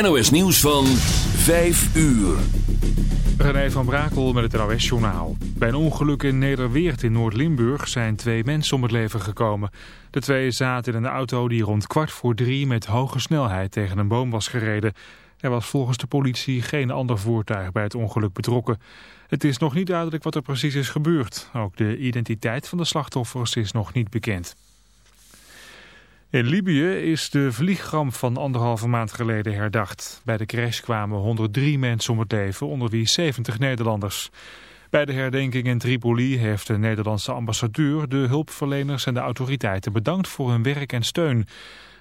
NOS nieuws van 5 uur. René van Brakel met het NOS journaal. Bij een ongeluk in Nederweert in Noord-Limburg zijn twee mensen om het leven gekomen. De twee zaten in een auto die rond kwart voor drie met hoge snelheid tegen een boom was gereden. Er was volgens de politie geen ander voertuig bij het ongeluk betrokken. Het is nog niet duidelijk wat er precies is gebeurd. Ook de identiteit van de slachtoffers is nog niet bekend. In Libië is de vliegramp van anderhalve maand geleden herdacht. Bij de crash kwamen 103 mensen om het leven, onder wie 70 Nederlanders. Bij de herdenking in Tripoli heeft de Nederlandse ambassadeur de hulpverleners en de autoriteiten bedankt voor hun werk en steun.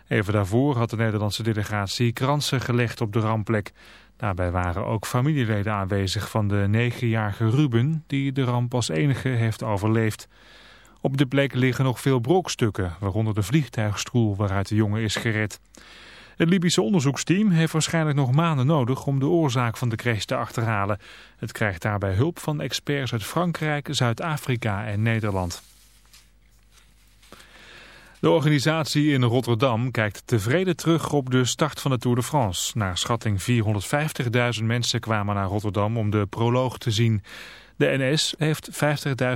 Even daarvoor had de Nederlandse delegatie kransen gelegd op de rampplek. Daarbij waren ook familieleden aanwezig van de negenjarige Ruben, die de ramp als enige heeft overleefd. Op de plek liggen nog veel brokstukken, waaronder de vliegtuigstoel waaruit de jongen is gered. Het Libische onderzoeksteam heeft waarschijnlijk nog maanden nodig om de oorzaak van de crash te achterhalen. Het krijgt daarbij hulp van experts uit Frankrijk, Zuid-Afrika en Nederland. De organisatie in Rotterdam kijkt tevreden terug op de start van de Tour de France. Naar schatting 450.000 mensen kwamen naar Rotterdam om de proloog te zien. De NS heeft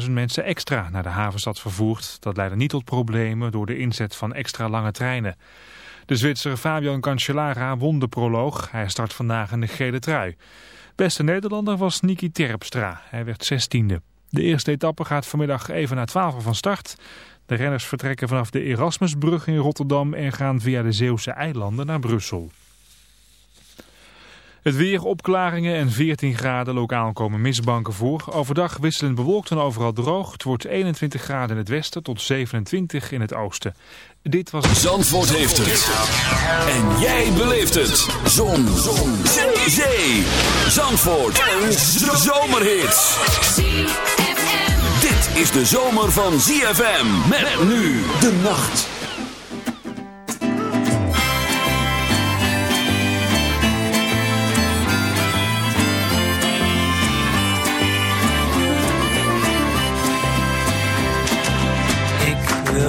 50.000 mensen extra naar de havenstad vervoerd. Dat leidde niet tot problemen door de inzet van extra lange treinen. De Zwitser Fabian Cancellara won de proloog. Hij start vandaag in de gele trui. Beste Nederlander was Niki Terpstra. Hij werd 16e. De eerste etappe gaat vanmiddag even na 12 van start. De renners vertrekken vanaf de Erasmusbrug in Rotterdam en gaan via de Zeeuwse eilanden naar Brussel. Het weer, opklaringen en 14 graden. Lokaal komen mistbanken voor. Overdag wisselend bewolkt en overal droog. Het wordt 21 graden in het westen tot 27 in het oosten. Dit was... Zandvoort heeft het. En jij beleeft het. Zon. Zon. Zee. Zee. Zandvoort. Een zomerhit. Dit is de zomer van ZFM. Met nu de nacht.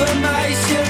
Ik heb een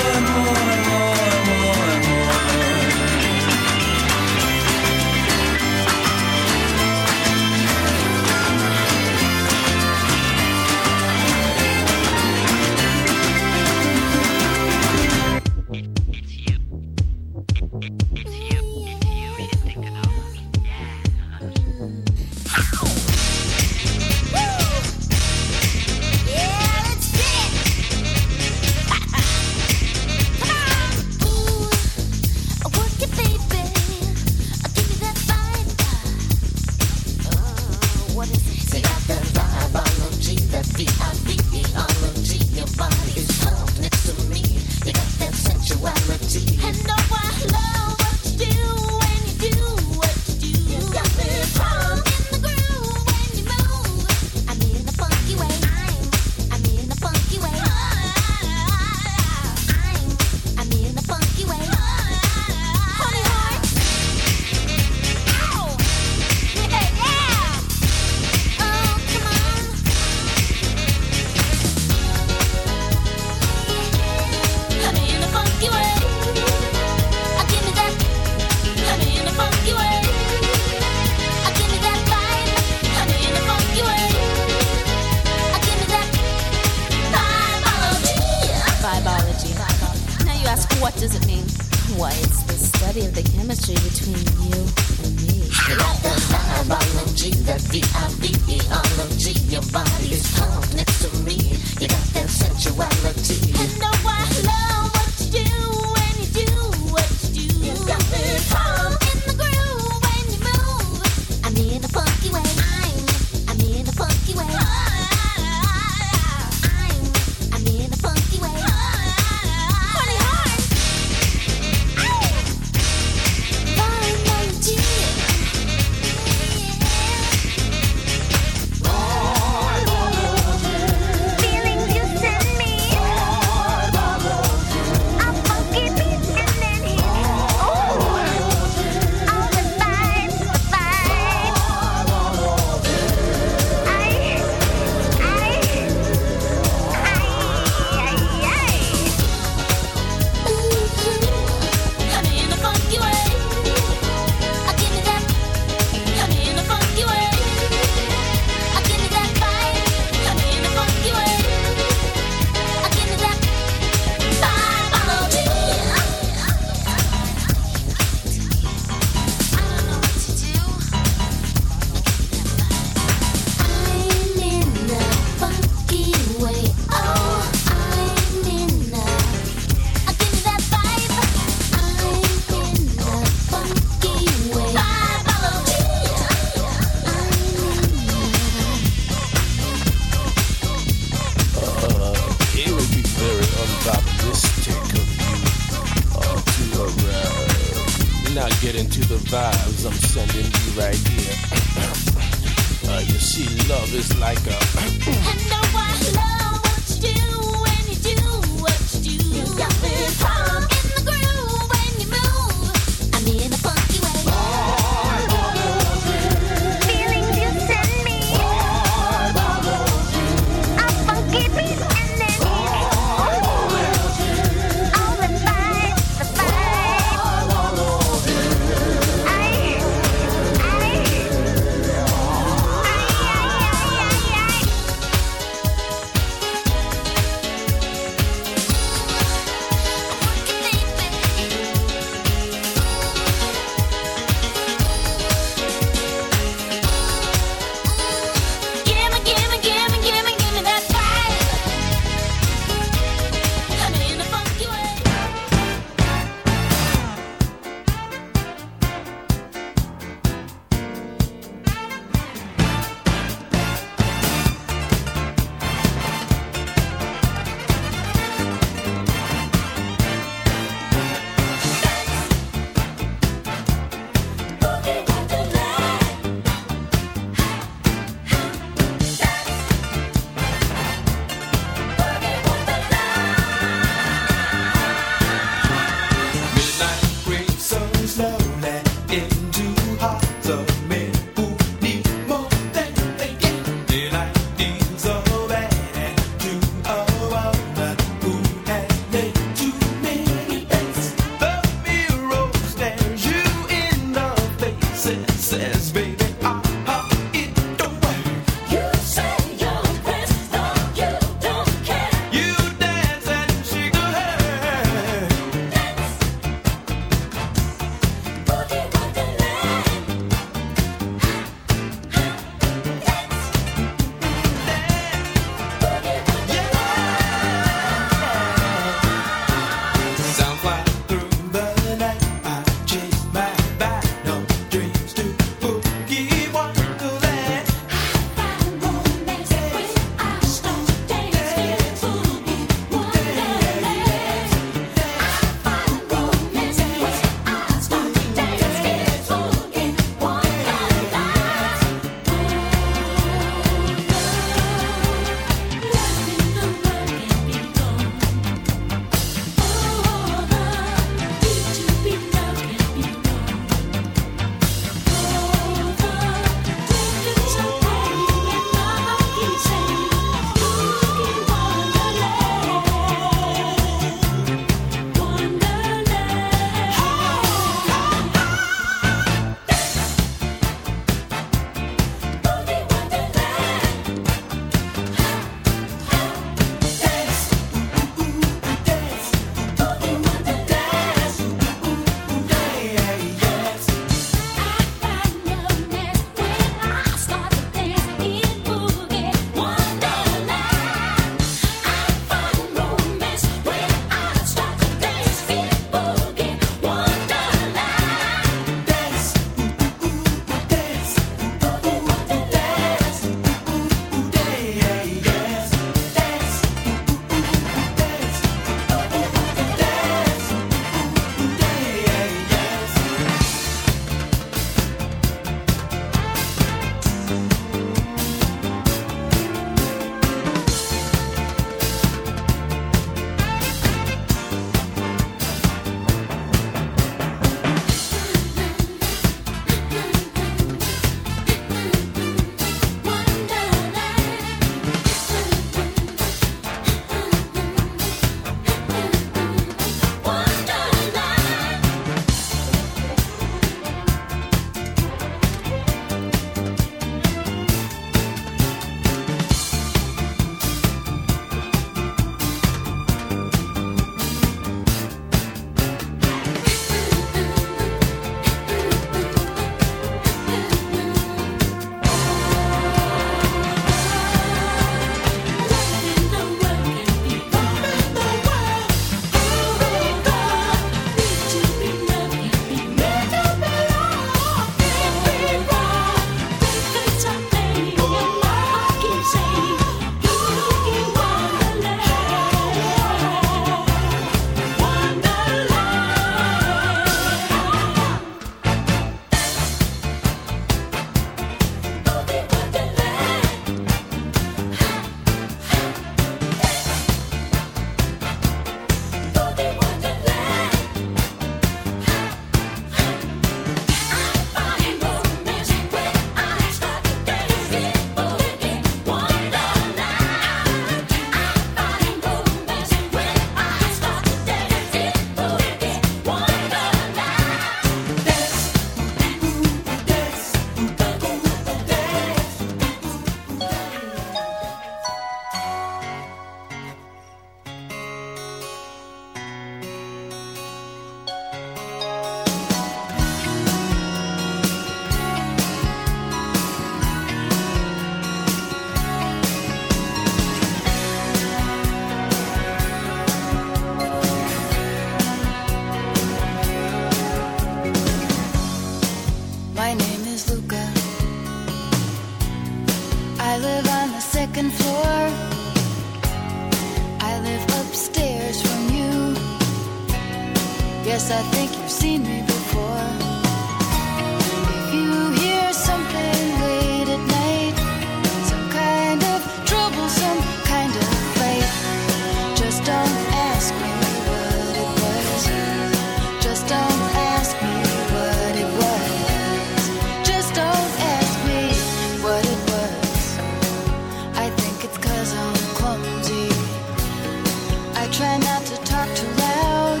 try not to talk too loud.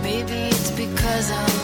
Maybe it's because I'm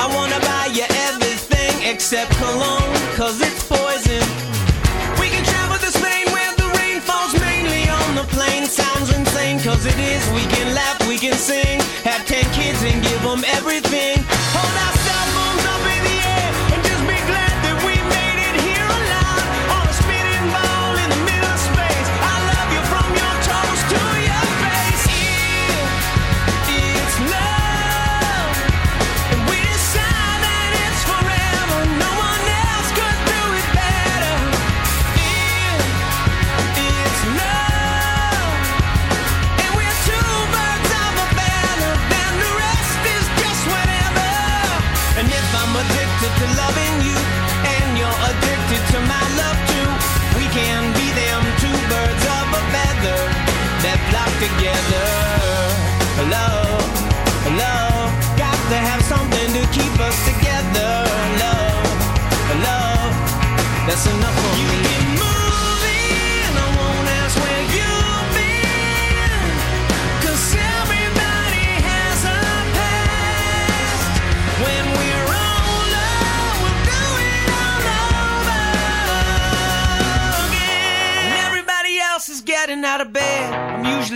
i want to buy you everything except cologne, cause it's poison. We can travel to Spain where the rain falls mainly on the plain. Sounds insane, cause it is. We can laugh, we can sing, have ten kids and give them everything. Hold out.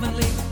family.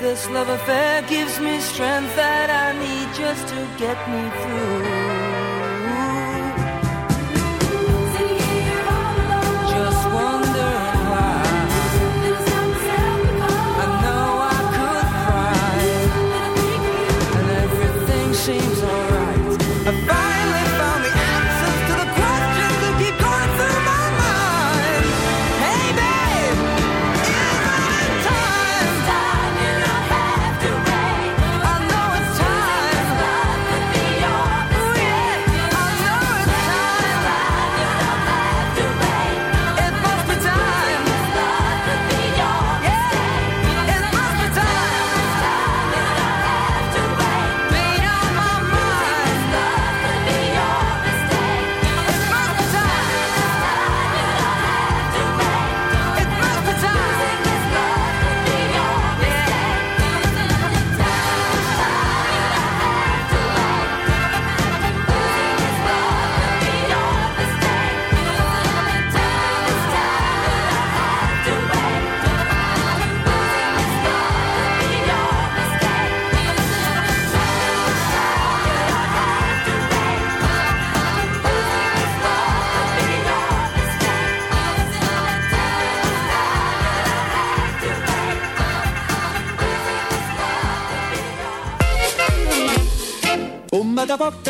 This love affair gives me strength that I need just to get me through. Just why. I know I could cry. And everything seems alright.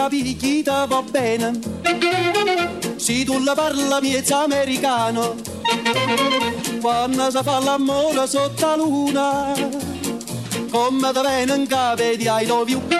capichita va bene. Se tu la parla miezza americano, quando si fa l'amore sotto la luna, come da venen cave di I love.